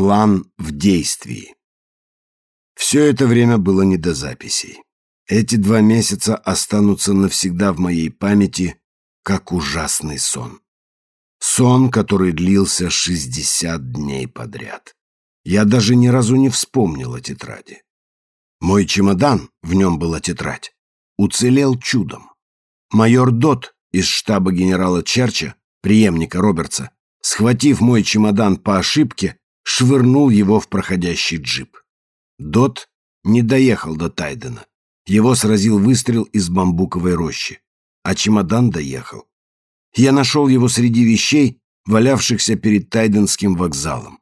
План в действии. Все это время было не до записей. Эти два месяца останутся навсегда в моей памяти, как ужасный сон. Сон, который длился 60 дней подряд. Я даже ни разу не вспомнил о тетради. Мой чемодан, в нем была тетрадь, уцелел чудом. Майор Дот из штаба генерала Черча, преемника Робертса, схватив мой чемодан по ошибке, швырнул его в проходящий джип. Дот не доехал до Тайдена. Его сразил выстрел из бамбуковой рощи, а чемодан доехал. Я нашел его среди вещей, валявшихся перед Тайденским вокзалом.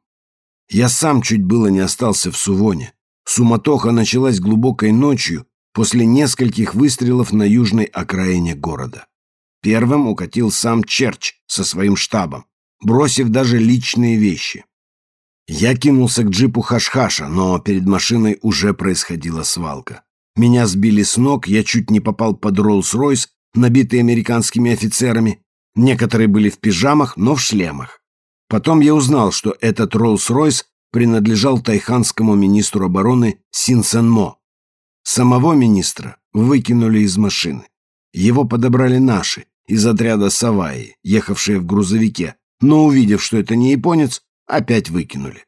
Я сам чуть было не остался в Сувоне. Суматоха началась глубокой ночью после нескольких выстрелов на южной окраине города. Первым укатил сам Черч со своим штабом, бросив даже личные вещи. Я кинулся к джипу Хашхаша, но перед машиной уже происходила свалка. Меня сбили с ног, я чуть не попал под Роллс-Ройс, набитый американскими офицерами, Некоторые были в пижамах, но в шлемах. Потом я узнал, что этот Роллс-Ройс принадлежал тайханскому министру обороны Син Сен Мо. Самого министра выкинули из машины. Его подобрали наши, из отряда Саваи, ехавшие в грузовике, но, увидев, что это не японец, опять выкинули.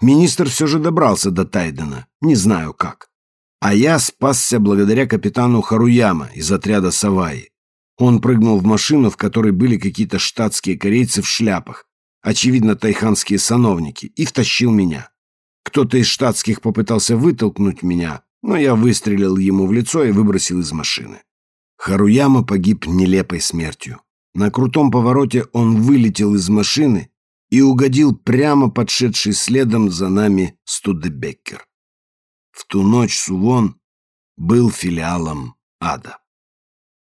Министр все же добрался до Тайдена, не знаю как. А я спасся благодаря капитану Харуяма из отряда Саваи. Он прыгнул в машину, в которой были какие-то штатские корейцы в шляпах, очевидно, тайханские сановники, и втащил меня. Кто-то из штатских попытался вытолкнуть меня, но я выстрелил ему в лицо и выбросил из машины. Харуяма погиб нелепой смертью. На крутом повороте он вылетел из машины и угодил прямо подшедший следом за нами Студебеккер. В ту ночь Сувон был филиалом ада.